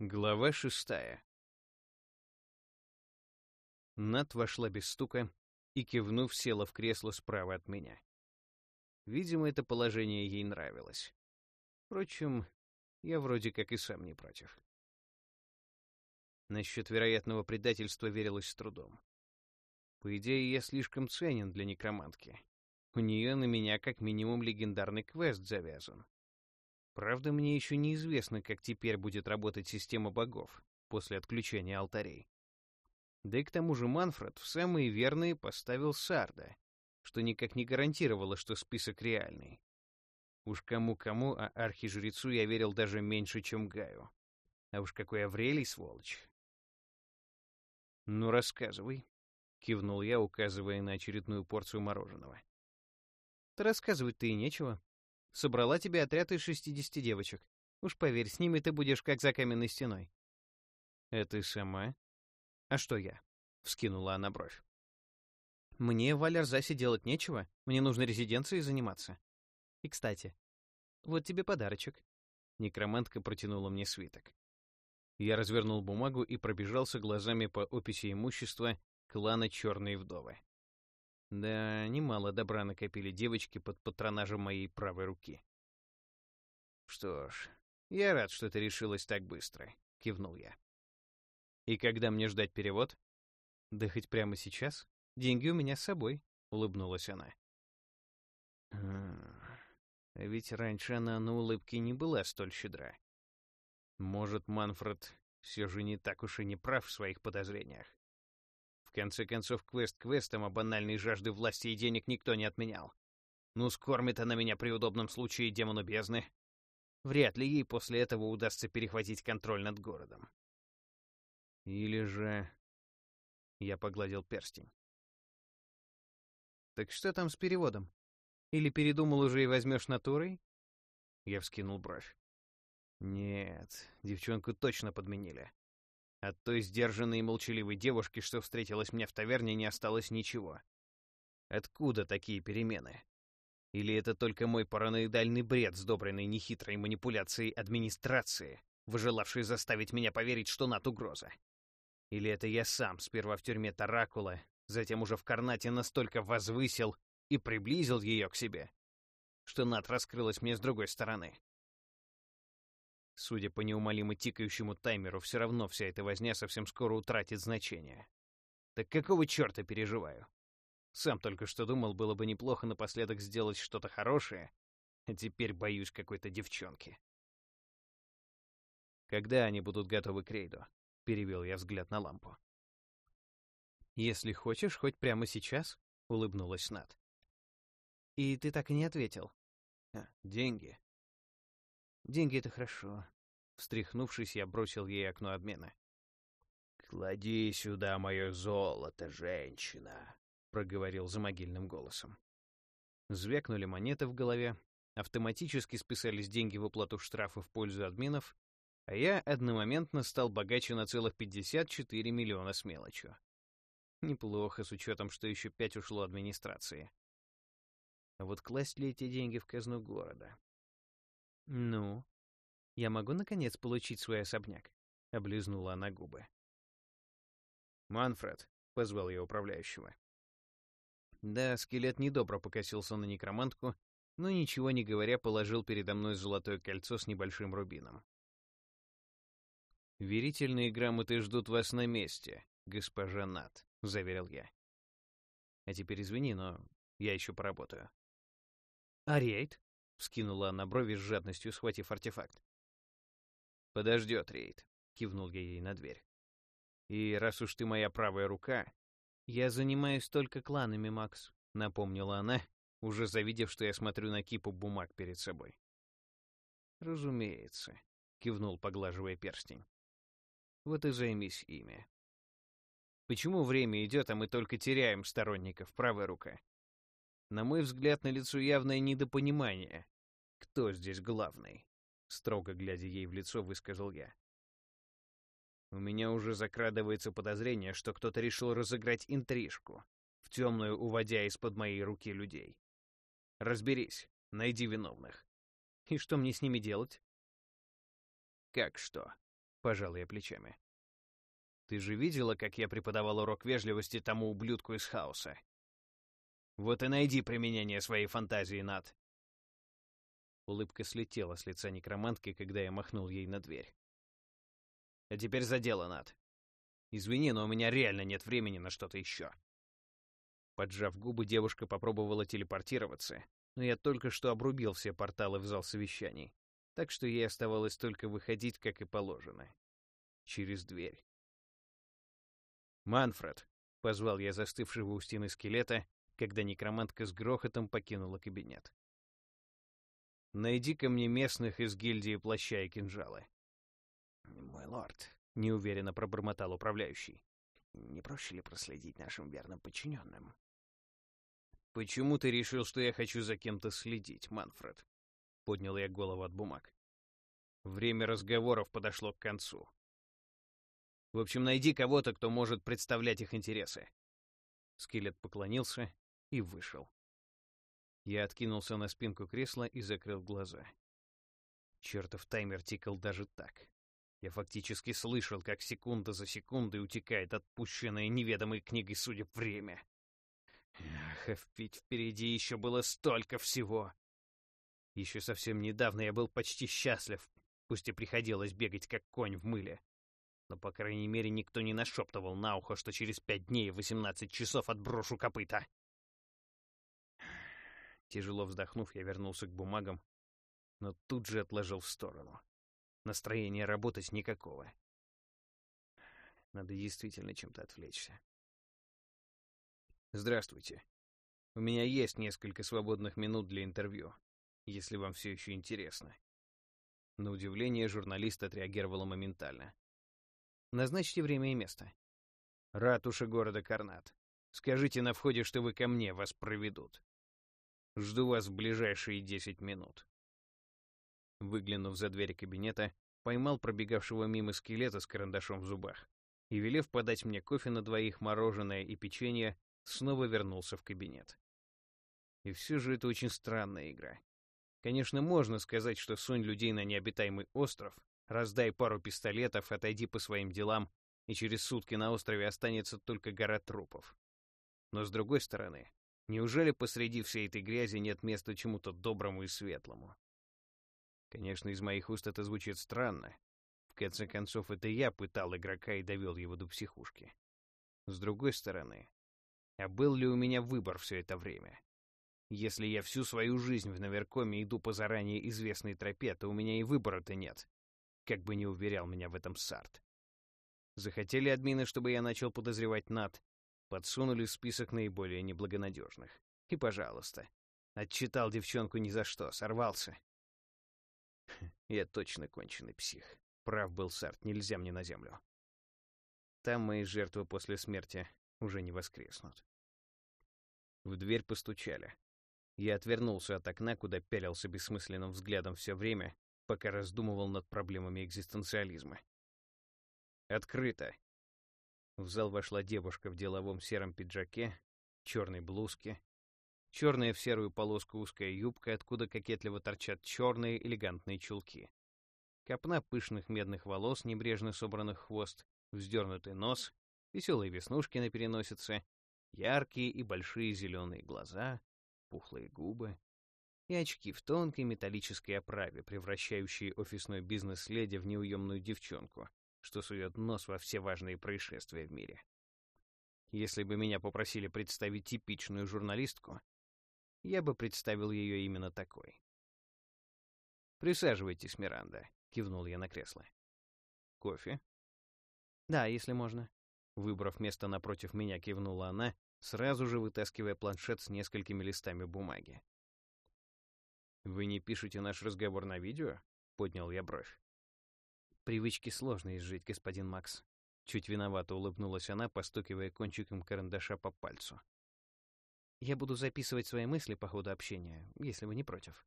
Глава шестая. Нат вошла без стука и, кивнув, села в кресло справа от меня. Видимо, это положение ей нравилось. Впрочем, я вроде как и сам не против. Насчет вероятного предательства верилось с трудом. По идее, я слишком ценен для некромантки. У нее на меня как минимум легендарный квест завязан. Правда, мне еще неизвестно, как теперь будет работать система богов после отключения алтарей. Да и к тому же Манфред в самые верные поставил Сарда, что никак не гарантировало, что список реальный. Уж кому-кому, а архижрецу я верил даже меньше, чем Гаю. А уж какой Аврелий, сволочь. «Ну, рассказывай», — кивнул я, указывая на очередную порцию мороженого. «Да рассказывать-то и нечего. Собрала тебе отряд из шестидесяти девочек. Уж поверь, с ними ты будешь как за каменной стеной». «Это ты сама?» «А что я?» — вскинула она бровь. «Мне в Алярзасе делать нечего, мне нужно резиденцией заниматься. И, кстати, вот тебе подарочек». Некромантка протянула мне свиток. Я развернул бумагу и пробежался глазами по описи имущества клана Черные Вдовы. Да, немало добра накопили девочки под патронажем моей правой руки. «Что ж, я рад, что ты решилась так быстро», — кивнул я. «И когда мне ждать перевод?» «Да хоть прямо сейчас. Деньги у меня с собой», — улыбнулась она. А ведь раньше она на улыбке не была столь щедра. Может, Манфред все же не так уж и не прав в своих подозрениях. Конце концов, квест квестом, а банальной жажды власти и денег никто не отменял. Ну, скормит она меня при удобном случае демону бездны. Вряд ли ей после этого удастся перехватить контроль над городом. Или же... Я погладил перстень. «Так что там с переводом? Или передумал уже и возьмешь натурой?» Я вскинул бровь. Нет, девчонку точно подменили. От той сдержанной и молчаливой девушки, что встретилась мне в таверне, не осталось ничего. Откуда такие перемены? Или это только мой параноидальный бред, сдобренный нехитрой манипуляцией администрации, выжелавшей заставить меня поверить, что Нат угроза? Или это я сам, сперва в тюрьме Таракула, затем уже в Карнате настолько возвысил и приблизил ее к себе, что Нат раскрылась мне с другой стороны? Судя по неумолимо тикающему таймеру, все равно вся эта возня совсем скоро утратит значение. Так какого черта переживаю? Сам только что думал, было бы неплохо напоследок сделать что-то хорошее, а теперь боюсь какой-то девчонки. Когда они будут готовы к рейду? Перевел я взгляд на лампу. Если хочешь, хоть прямо сейчас, улыбнулась Над. И ты так и не ответил. А, деньги. Деньги — это хорошо. Встряхнувшись, я бросил ей окно обмена. «Клади сюда мое золото, женщина», — проговорил за могильным голосом. Звякнули монеты в голове, автоматически списались деньги в уплату штрафа в пользу админов, а я одномоментно стал богаче на целых 54 миллиона с мелочью. Неплохо, с учетом, что еще пять ушло администрации. А вот класть ли эти деньги в казну города? «Ну, я могу, наконец, получить свой особняк?» — облизнула она губы. «Манфред», — позвал я управляющего. Да, скелет недобро покосился на некромантку, но, ничего не говоря, положил передо мной золотое кольцо с небольшим рубином. «Верительные грамоты ждут вас на месте, госпожа Нат», — заверил я. «А теперь извини, но я еще поработаю». «А рейд?» — вскинула она брови с жадностью, схватив артефакт. «Подождет рейд», — кивнул я ей на дверь. «И раз уж ты моя правая рука...» «Я занимаюсь только кланами, Макс», — напомнила она, уже завидев, что я смотрю на кипу бумаг перед собой. «Разумеется», — кивнул, поглаживая перстень. «Вот и займись ими». Почему время идет, а мы только теряем сторонников, правая рука? На мой взгляд, на лицо явное недопонимание. Кто здесь главный? Строго глядя ей в лицо, высказал я. У меня уже закрадывается подозрение, что кто-то решил разыграть интрижку, в темную уводя из-под моей руки людей. Разберись, найди виновных. И что мне с ними делать? Как что? Пожал я плечами. Ты же видела, как я преподавал урок вежливости тому ублюдку из хаоса? Вот и найди применение своей фантазии, Над. Улыбка слетела с лица некромантки, когда я махнул ей на дверь. А теперь за дело, Над. Извини, но у меня реально нет времени на что-то еще. Поджав губы, девушка попробовала телепортироваться, но я только что обрубил все порталы в зал совещаний, так что ей оставалось только выходить, как и положено. Через дверь. «Манфред!» — позвал я застывшего у стены скелета, когда некромантка с грохотом покинула кабинет. «Найди-ка мне местных из гильдии плаща и кинжала». «Мой лорд», — неуверенно пробормотал управляющий, — «не проще ли проследить нашим верным подчиненным?» «Почему ты решил, что я хочу за кем-то следить, Манфред?» Поднял я голову от бумаг. Время разговоров подошло к концу. В общем, найди кого-то, кто может представлять их интересы. Скелет поклонился и вышел. Я откинулся на спинку кресла и закрыл глаза. Чертов таймер тикал даже так. Я фактически слышал, как секунда за секундой утекает отпущенное неведомой книгой судеб время. Ах, а ведь впереди еще было столько всего. Еще совсем недавно я был почти счастлив, пусть и приходилось бегать как конь в мыле. Но, по крайней мере, никто не нашептывал на ухо, что через пять дней и восемнадцать часов отброшу копыта. Тяжело вздохнув, я вернулся к бумагам, но тут же отложил в сторону. Настроения работать никакого. Надо действительно чем-то отвлечься. Здравствуйте. У меня есть несколько свободных минут для интервью, если вам все еще интересно. На удивление журналист отреагировала моментально. Назначьте время и место. Ратуша города Карнат. Скажите на входе, что вы ко мне, вас проведут. Жду вас в ближайшие десять минут. Выглянув за дверь кабинета, поймал пробегавшего мимо скелета с карандашом в зубах и, велев подать мне кофе на двоих, мороженое и печенье, снова вернулся в кабинет. И все же это очень странная игра. Конечно, можно сказать, что сунь людей на необитаемый остров, Раздай пару пистолетов, отойди по своим делам, и через сутки на острове останется только гора трупов. Но с другой стороны, неужели посреди всей этой грязи нет места чему-то доброму и светлому? Конечно, из моих уст это звучит странно. В конце концов, это я пытал игрока и довел его до психушки. С другой стороны, а был ли у меня выбор все это время? Если я всю свою жизнь в Наверкоме иду по заранее известной тропе, то у меня и выбора-то нет как бы не уверял меня в этом Сарт. Захотели админы, чтобы я начал подозревать Над, подсунули список наиболее неблагонадежных. И, пожалуйста, отчитал девчонку ни за что, сорвался. Я точно конченый псих. Прав был Сарт, нельзя мне на землю. Там мои жертвы после смерти уже не воскреснут. В дверь постучали. Я отвернулся от окна, куда пялился бессмысленным взглядом все время, пока раздумывал над проблемами экзистенциализма. Открыто. В зал вошла девушка в деловом сером пиджаке, черной блузке, черная в серую полоску узкая юбка, откуда кокетливо торчат черные элегантные чулки. Копна пышных медных волос, небрежно собранных хвост, вздернутый нос, веселые веснушки на переносице, яркие и большие зеленые глаза, пухлые губы и очки в тонкой металлической оправе, превращающие офисной бизнес-леди в неуемную девчонку, что сует нос во все важные происшествия в мире. Если бы меня попросили представить типичную журналистку, я бы представил ее именно такой. «Присаживайтесь, Миранда», — кивнул я на кресло. «Кофе?» «Да, если можно». Выбрав место напротив меня, кивнула она, сразу же вытаскивая планшет с несколькими листами бумаги. «Вы не пишете наш разговор на видео?» — поднял я бровь. «Привычки сложно изжить, господин Макс». Чуть виновато улыбнулась она, постукивая кончиком карандаша по пальцу. «Я буду записывать свои мысли по ходу общения, если вы не против».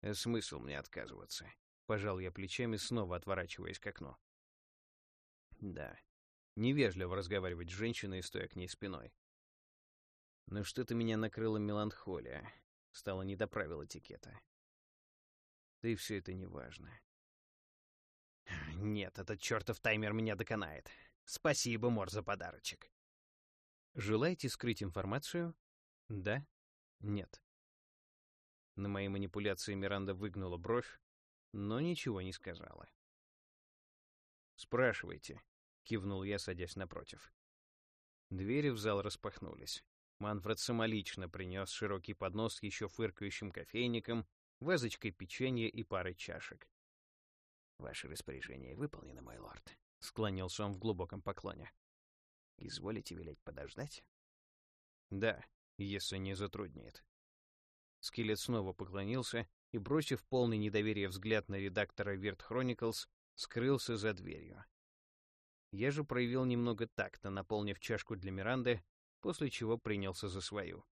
«Э, «Смысл мне отказываться?» — пожал я плечами, снова отворачиваясь к окну. «Да, невежливо разговаривать с женщиной, стоя к ней спиной. Но что-то меня накрыла меланхолия, Стало не до правил этикета. Да и все это не важно. Нет, этот чертов таймер меня доконает. Спасибо, Мор, за подарочек. Желаете скрыть информацию? Да? Нет. На мои манипуляции Миранда выгнула бровь, но ничего не сказала. «Спрашивайте», — кивнул я, садясь напротив. Двери в зал распахнулись. Манфред самолично принес широкий поднос с еще фыркающим кофейником, вазочкой печенья и парой чашек. «Ваше распоряжение выполнено, мой лорд», — склонился он в глубоком поклоне. «Изволите велеть подождать?» «Да, если не затруднит». Скелет снова поклонился и, бросив полный недоверия взгляд на редактора Weird Chronicles, скрылся за дверью. Я же проявил немного такта, наполнив чашку для Миранды, после чего принялся за свою.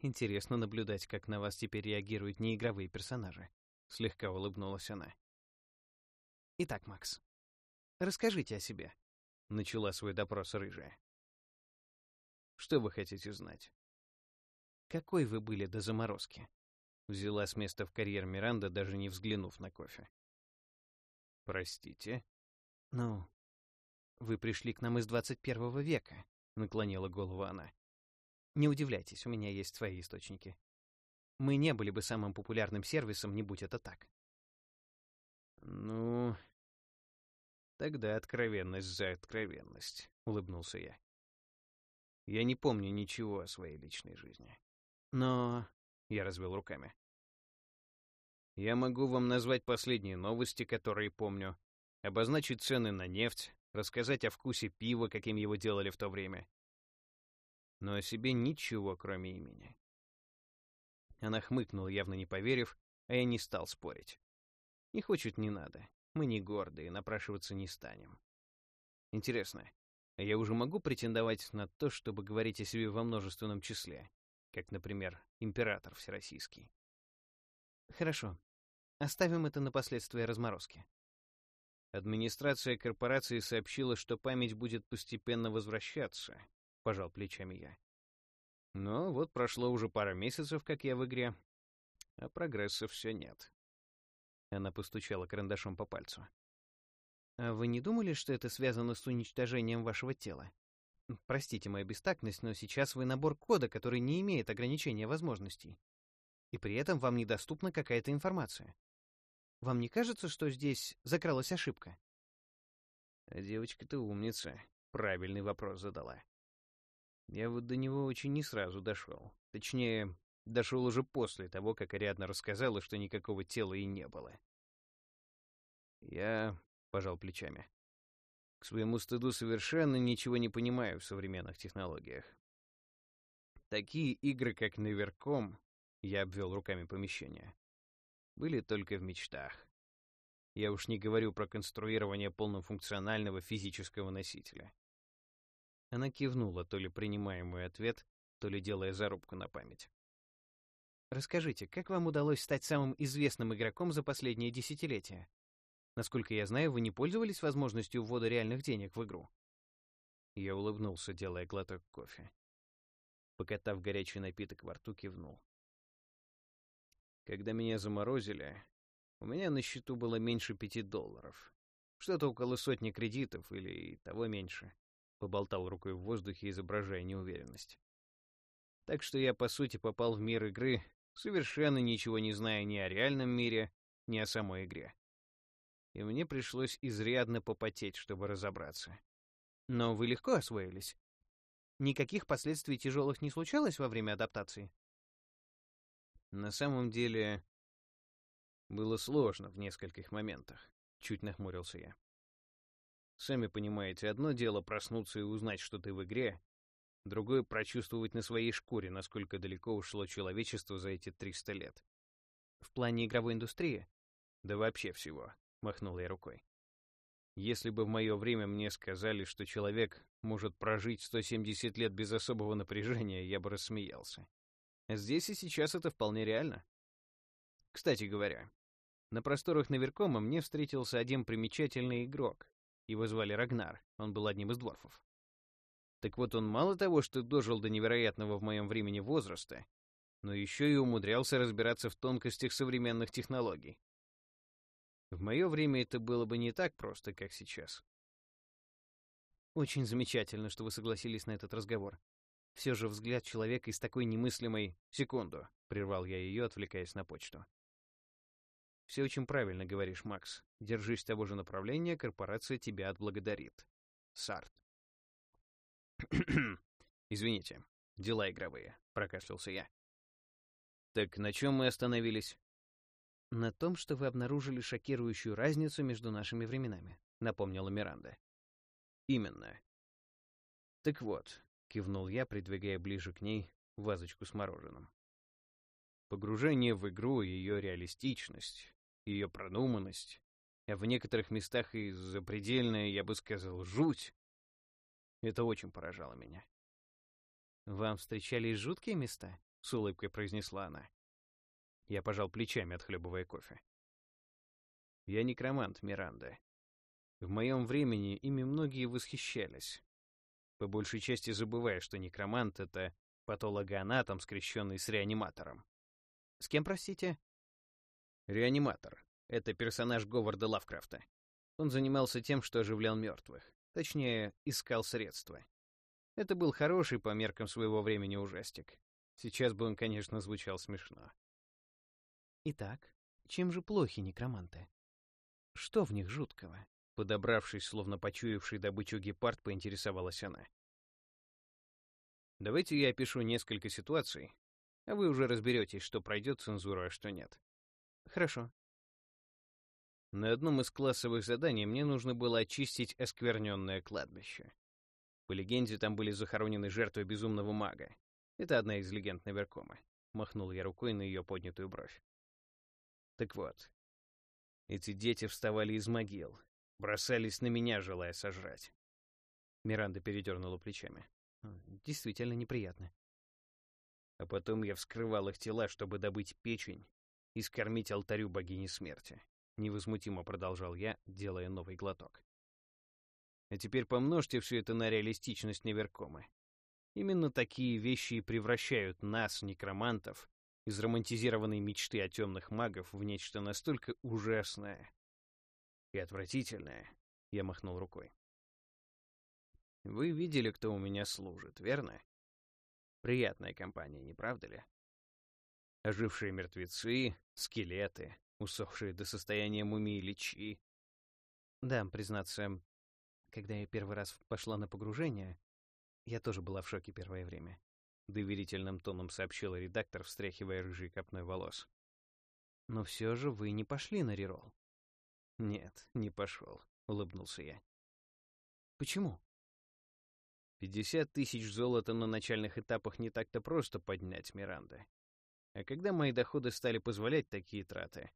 Интересно наблюдать, как на вас теперь реагируют неигровые персонажи. Слегка улыбнулась она. Итак, Макс, расскажите о себе. Начала свой допрос рыжая. Что вы хотите знать? Какой вы были до заморозки? Взяла с места в карьер Миранда, даже не взглянув на кофе. Простите? Ну, вы пришли к нам из 21 века, наклонила голову она. Не удивляйтесь, у меня есть свои источники. Мы не были бы самым популярным сервисом, не будь это так. Ну, тогда откровенность за откровенность, улыбнулся я. Я не помню ничего о своей личной жизни. Но я развел руками. Я могу вам назвать последние новости, которые помню, обозначить цены на нефть, рассказать о вкусе пива, каким его делали в то время. Но о себе ничего, кроме имени. Она хмыкнула, явно не поверив, а я не стал спорить. Не хочет, не надо. Мы не гордые, напрашиваться не станем. Интересно, а я уже могу претендовать на то, чтобы говорить о себе во множественном числе, как, например, император всероссийский? Хорошо. Оставим это на последствия разморозки. Администрация корпорации сообщила, что память будет постепенно возвращаться, пожал плечами я. Но вот прошло уже пара месяцев, как я в игре, а прогресса все нет. Она постучала карандашом по пальцу. А вы не думали, что это связано с уничтожением вашего тела? Простите мою бестактность, но сейчас вы набор кода, который не имеет ограничения возможностей и при этом вам недоступна какая-то информация. Вам не кажется, что здесь закралась ошибка? Девочка-то умница. Правильный вопрос задала. Я вот до него очень не сразу дошел. Точнее, дошел уже после того, как Ариадна рассказала, что никакого тела и не было. Я пожал плечами. К своему стыду совершенно ничего не понимаю в современных технологиях. Такие игры, как Неверком, я обвел руками помещение. Были только в мечтах. Я уж не говорю про конструирование полнофункционального физического носителя. Она кивнула, то ли принимая мой ответ, то ли делая зарубку на память. Расскажите, как вам удалось стать самым известным игроком за последние десятилетия? Насколько я знаю, вы не пользовались возможностью ввода реальных денег в игру. Я улыбнулся, делая глоток кофе. Покатав горячий напиток во рту, кивнул. Когда меня заморозили, у меня на счету было меньше пяти долларов. Что-то около сотни кредитов или того меньше. Поболтал рукой в воздухе, изображая неуверенность. Так что я, по сути, попал в мир игры, совершенно ничего не зная ни о реальном мире, ни о самой игре. И мне пришлось изрядно попотеть, чтобы разобраться. Но вы легко освоились? Никаких последствий тяжелых не случалось во время адаптации? На самом деле, было сложно в нескольких моментах. Чуть нахмурился я. Сами понимаете, одно дело проснуться и узнать, что ты в игре, другое — прочувствовать на своей шкуре, насколько далеко ушло человечество за эти 300 лет. В плане игровой индустрии? Да вообще всего, — махнул я рукой. Если бы в мое время мне сказали, что человек может прожить 170 лет без особого напряжения, я бы рассмеялся. Здесь и сейчас это вполне реально. Кстати говоря, на просторах Наверкома мне встретился один примечательный игрок. Его звали Рагнар, он был одним из дворфов. Так вот он мало того, что дожил до невероятного в моем времени возраста, но еще и умудрялся разбираться в тонкостях современных технологий. В мое время это было бы не так просто, как сейчас. Очень замечательно, что вы согласились на этот разговор. Все же взгляд человека из такой немыслимой... Секунду, прервал я ее, отвлекаясь на почту. Все очень правильно говоришь, Макс. Держись того же направления, корпорация тебя отблагодарит. Сарт. Извините, дела игровые, прокашлялся я. Так на чем мы остановились? На том, что вы обнаружили шокирующую разницу между нашими временами, напомнила Миранда. Именно. Так вот, кивнул я, придвигая ближе к ней вазочку с мороженым. Погружение в игру, ее реалистичность, ее продуманность, а в некоторых местах и запредельная, я бы сказал, жуть. Это очень поражало меня. «Вам встречались жуткие места?» — с улыбкой произнесла она. Я пожал плечами, отхлебывая кофе. Я некромант, Миранда. В моем времени ими многие восхищались. По большей части забывая, что некромант — это патологоанатом, скрещенный с реаниматором. С кем, простите? Реаниматор. Это персонаж Говарда Лавкрафта. Он занимался тем, что оживлял мертвых. Точнее, искал средства. Это был хороший по меркам своего времени ужастик. Сейчас бы он, конечно, звучал смешно. Итак, чем же плохи некроманты? Что в них жуткого? Подобравшись, словно почуявший добычу гепард, поинтересовалась она. Давайте я опишу несколько ситуаций, а вы уже разберетесь, что пройдет цензуру, а что нет. Хорошо. На одном из классовых заданий мне нужно было очистить оскверненное кладбище. По легенде, там были захоронены жертвы безумного мага. Это одна из легенд Наверкома. Махнул я рукой на ее поднятую бровь. Так вот, эти дети вставали из могил, бросались на меня, желая сожрать. Миранда передернула плечами. Действительно неприятно. А потом я вскрывал их тела, чтобы добыть печень и скормить алтарю богини смерти. Невозмутимо продолжал я, делая новый глоток. А теперь помножьте все это на реалистичность Неверкома. Именно такие вещи и превращают нас, некромантов, из романтизированной мечты о темных магов в нечто настолько ужасное и отвратительное, я махнул рукой. Вы видели, кто у меня служит, верно? Приятная компания, не правда ли? Ожившие мертвецы, скелеты, усохшие до состояния мумии личи. Да, признаться, когда я первый раз пошла на погружение, я тоже была в шоке первое время. Доверительным тоном сообщила редактор, встряхивая рыжий копной волос. Но все же вы не пошли на реролл. Нет, не пошел, улыбнулся я. Почему? Пятьдесят тысяч золота на начальных этапах не так-то просто поднять, Миранда. А когда мои доходы стали позволять такие траты,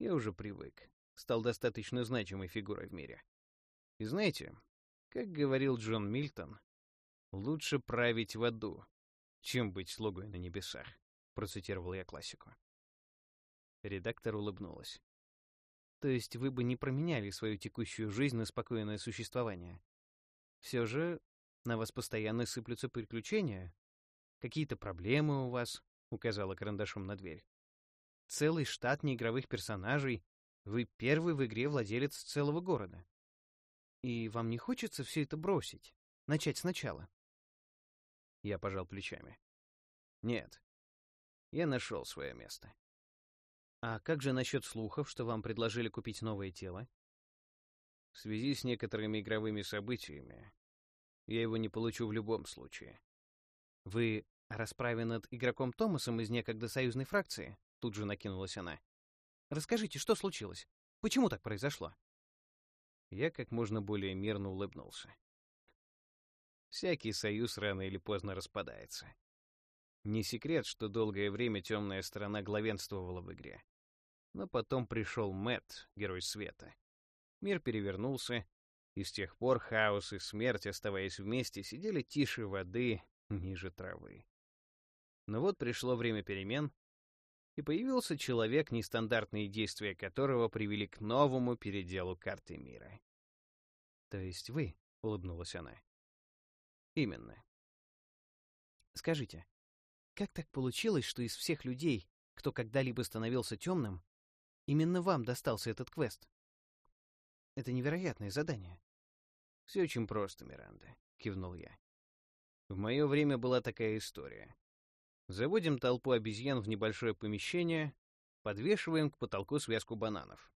я уже привык, стал достаточно значимой фигурой в мире. И знаете, как говорил Джон Мильтон, лучше править в аду, чем быть слугой на небесах, процитировал я классику. Редактор улыбнулась. То есть вы бы не променяли свою текущую жизнь на спокойное существование? Все же на вас постоянно сыплются приключения. Какие-то проблемы у вас, — указала карандашом на дверь. «Целый штат неигровых персонажей. Вы первый в игре владелец целого города. И вам не хочется все это бросить? Начать сначала?» Я пожал плечами. «Нет. Я нашел свое место». «А как же насчет слухов, что вам предложили купить новое тело?» «В связи с некоторыми игровыми событиями я его не получу в любом случае». «Вы о расправе над игроком Томасом из некогда союзной фракции? Тут же накинулась она. Расскажите, что случилось? Почему так произошло? Я как можно более мирно улыбнулся. Всякий союз рано или поздно распадается. Не секрет, что долгое время темная сторона главенствовала в игре. Но потом пришел Мэт, герой света. Мир перевернулся, и с тех пор хаос и смерть, оставаясь вместе, сидели тише воды, ниже травы. Но вот пришло время перемен, и появился человек, нестандартные действия которого привели к новому переделу карты мира. «То есть вы?» — улыбнулась она. «Именно». «Скажите, как так получилось, что из всех людей, кто когда-либо становился темным, именно вам достался этот квест? Это невероятное задание. Все очень просто, Миранда, кивнул я. В мое время была такая история. Заводим толпу обезьян в небольшое помещение, подвешиваем к потолку связку бананов.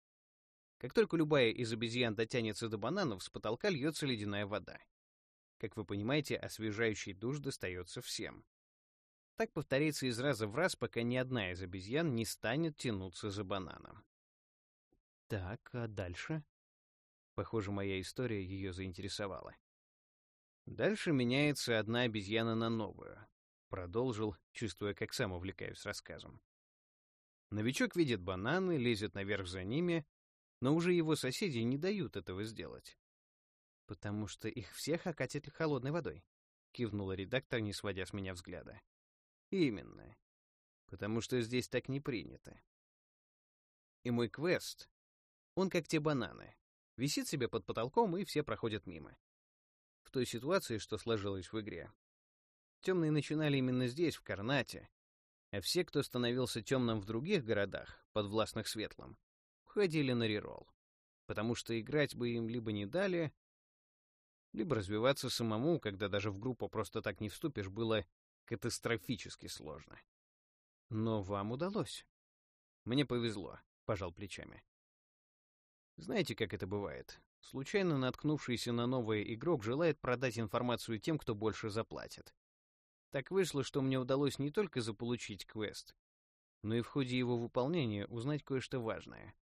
Как только любая из обезьян дотянется до бананов, с потолка льется ледяная вода. Как вы понимаете, освежающий душ достается всем. Так повторится из раза в раз, пока ни одна из обезьян не станет тянуться за бананом. Так, а дальше? Похоже, моя история ее заинтересовала. Дальше меняется одна обезьяна на новую. Продолжил, чувствуя, как сам увлекаюсь рассказом. Новичок видит бананы, лезет наверх за ними, но уже его соседи не дают этого сделать. «Потому что их всех окатит холодной водой», — кивнула редактор, не сводя с меня взгляда. «Именно. Потому что здесь так не принято. И мой квест, он как те бананы. Висит себе под потолком, и все проходят мимо. В той ситуации, что сложилось в игре. Темные начинали именно здесь, в Карнате, а все, кто становился темным в других городах, подвластных светлым, ходили на реролл, потому что играть бы им либо не дали, либо развиваться самому, когда даже в группу просто так не вступишь, было катастрофически сложно. Но вам удалось. Мне повезло, пожал плечами. Знаете, как это бывает? Случайно наткнувшийся на новый игрок желает продать информацию тем, кто больше заплатит. Так вышло, что мне удалось не только заполучить квест, но и в ходе его выполнения узнать кое-что важное.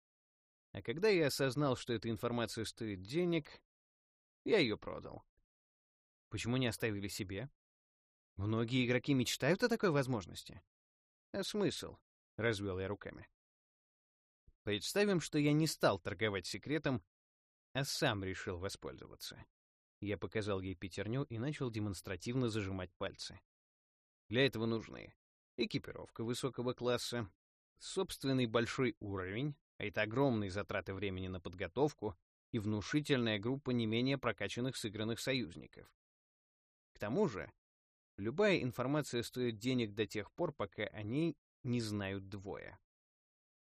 А когда я осознал, что эта информация стоит денег, я ее продал. Почему не оставили себе? Многие игроки мечтают о такой возможности. А смысл? Развел я руками. Представим, что я не стал торговать секретом, а сам решил воспользоваться. Я показал ей пятерню и начал демонстративно зажимать пальцы. Для этого нужны экипировка высокого класса, собственный большой уровень, а это огромные затраты времени на подготовку, и внушительная группа не менее прокачанных сыгранных союзников. К тому же, любая информация стоит денег до тех пор, пока о ней не знают двое.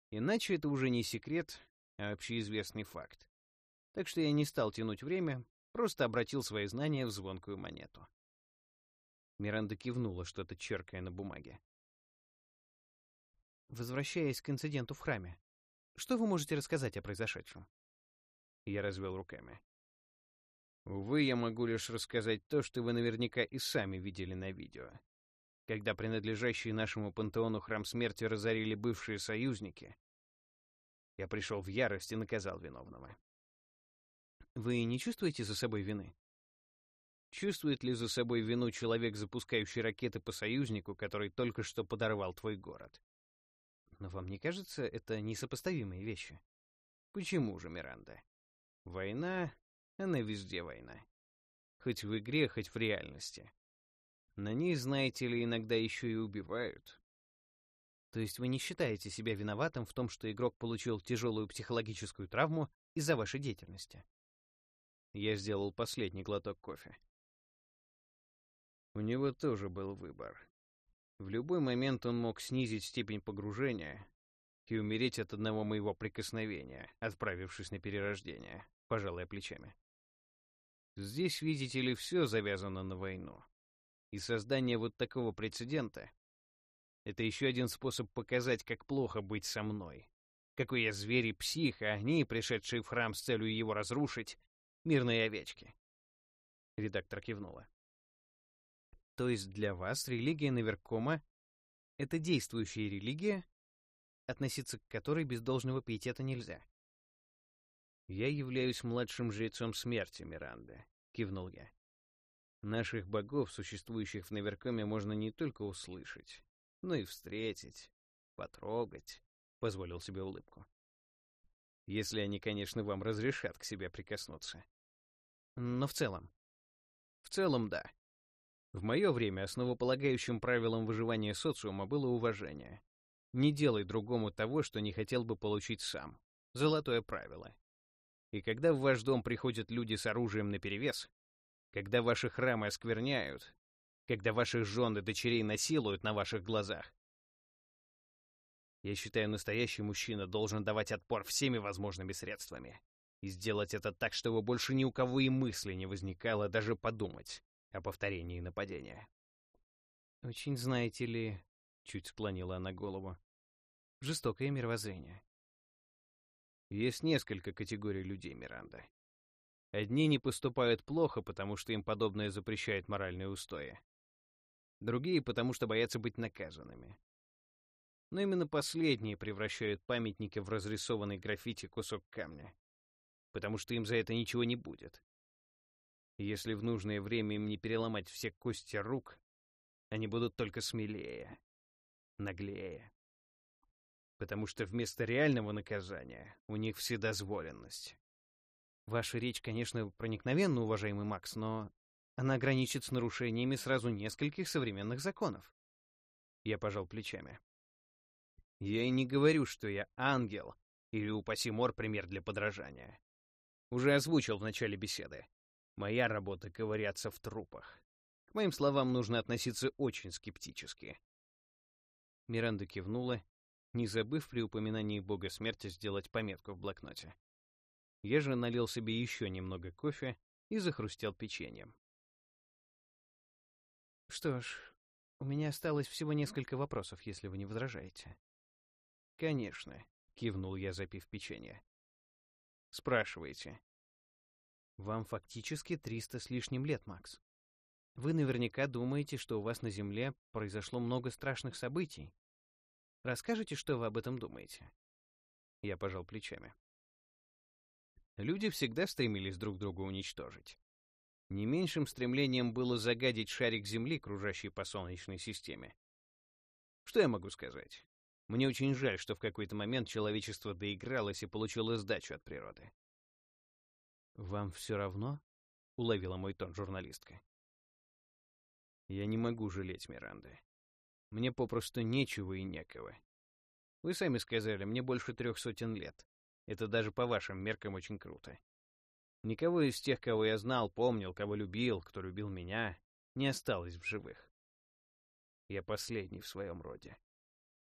Иначе это уже не секрет, а общеизвестный факт. Так что я не стал тянуть время, просто обратил свои знания в звонкую монету. Миранда кивнула, что-то черкая на бумаге. Возвращаясь к инциденту в храме, что вы можете рассказать о произошедшем? Я развел руками. Увы, я могу лишь рассказать то, что вы наверняка и сами видели на видео. Когда принадлежащий нашему пантеону храм смерти разорили бывшие союзники, я пришел в ярость и наказал виновного. Вы не чувствуете за собой вины? Чувствует ли за собой вину человек, запускающий ракеты по союзнику, который только что подорвал твой город? Но вам не кажется, это несопоставимые вещи? Почему же, Миранда? Война, она везде война. Хоть в игре, хоть в реальности. На ней, знаете ли, иногда еще и убивают. То есть вы не считаете себя виноватым в том, что игрок получил тяжелую психологическую травму из-за вашей деятельности? Я сделал последний глоток кофе. У него тоже был выбор. В любой момент он мог снизить степень погружения и умереть от одного моего прикосновения, отправившись на перерождение, пожалуй, плечами. Здесь, видите ли, все завязано на войну. И создание вот такого прецедента — это еще один способ показать, как плохо быть со мной. Какой я зверь и псих, а они, пришедшие в храм с целью его разрушить, мирные овечки. Редактор кивнула. То есть для вас религия Наверкома — это действующая религия, относиться к которой без должного пиетета нельзя? «Я являюсь младшим жрецом смерти, Миранда», — кивнул я. «Наших богов, существующих в Наверкоме, можно не только услышать, но и встретить, потрогать», — позволил себе улыбку. «Если они, конечно, вам разрешат к себе прикоснуться». «Но в целом?» «В целом, да», в мое время основополагающим правилом выживания социума было уважение. Не делай другому того, что не хотел бы получить сам. Золотое правило. И когда в ваш дом приходят люди с оружием наперевес, когда ваши храмы оскверняют, когда ваших жен и дочерей насилуют на ваших глазах, Я считаю, настоящий мужчина должен давать отпор всеми возможными средствами. И сделать это так, чтобы больше ни у кого и мысли не возникало даже подумать о повторении нападения. «Очень, знаете ли...» — чуть склонила она голову. «Жестокое мировоззрение». Есть несколько категорий людей, Миранда. Одни не поступают плохо, потому что им подобное запрещает моральные устои. Другие, потому что боятся быть наказанными. Но именно последние превращают памятники в разрисованный граффити кусок камня. Потому что им за это ничего не будет. Если в нужное время им не переломать все кости рук, они будут только смелее, наглее. Потому что вместо реального наказания у них вседозволенность. Ваша речь, конечно, проникновенна, уважаемый Макс, но она граничит с нарушениями сразу нескольких современных законов. Я пожал плечами. Я и не говорю, что я ангел или, упаси мор, пример для подражания. Уже озвучил в начале беседы. Моя работа — ковыряться в трупах. К моим словам нужно относиться очень скептически. Миранда кивнула, не забыв при упоминании бога смерти сделать пометку в блокноте. Я же налил себе еще немного кофе и захрустел печеньем. Что ж, у меня осталось всего несколько вопросов, если вы не возражаете. Конечно, кивнул я, запив печенье. Спрашивайте. Вам фактически 300 с лишним лет, Макс. Вы наверняка думаете, что у вас на Земле произошло много страшных событий. Расскажите, что вы об этом думаете? Я пожал плечами. Люди всегда стремились друг друга уничтожить. Не меньшим стремлением было загадить шарик Земли, кружащий по Солнечной системе. Что я могу сказать? Мне очень жаль, что в какой-то момент человечество доигралось и получило сдачу от природы. «Вам все равно?» — уловила мой тон журналистка. «Я не могу жалеть Миранды. Мне попросту нечего и некого. Вы сами сказали, мне больше трех сотен лет. Это даже по вашим меркам очень круто. Никого из тех, кого я знал, помнил, кого любил, кто любил меня, не осталось в живых. Я последний в своем роде.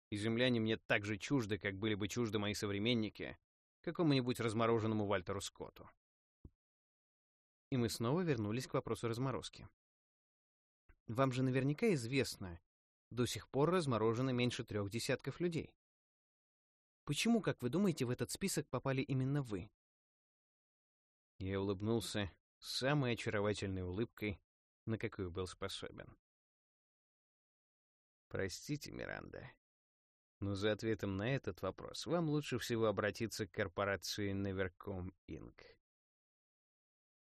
И земляне мне так же чужды, как были бы чужды мои современники, какому-нибудь размороженному Вальтеру Скотту. И мы снова вернулись к вопросу разморозки. Вам же наверняка известно, до сих пор разморожено меньше трех десятков людей. Почему, как вы думаете, в этот список попали именно вы? Я улыбнулся самой очаровательной улыбкой, на какую был способен. Простите, Миранда, но за ответом на этот вопрос вам лучше всего обратиться к корпорации Nevercom Inc.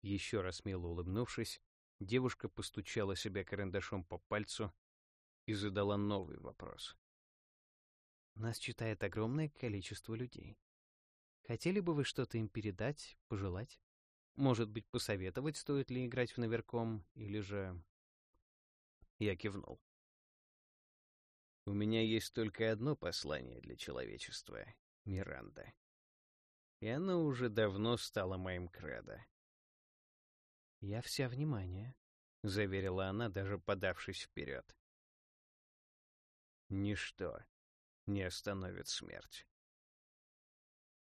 Еще раз мило улыбнувшись, девушка постучала себя карандашом по пальцу и задала новый вопрос. «Нас читает огромное количество людей. Хотели бы вы что-то им передать, пожелать? Может быть, посоветовать, стоит ли играть в наверком, или же...» Я кивнул. «У меня есть только одно послание для человечества, Миранда. И оно уже давно стало моим кредо. «Я вся внимание», — заверила она, даже подавшись вперед. «Ничто не остановит смерть».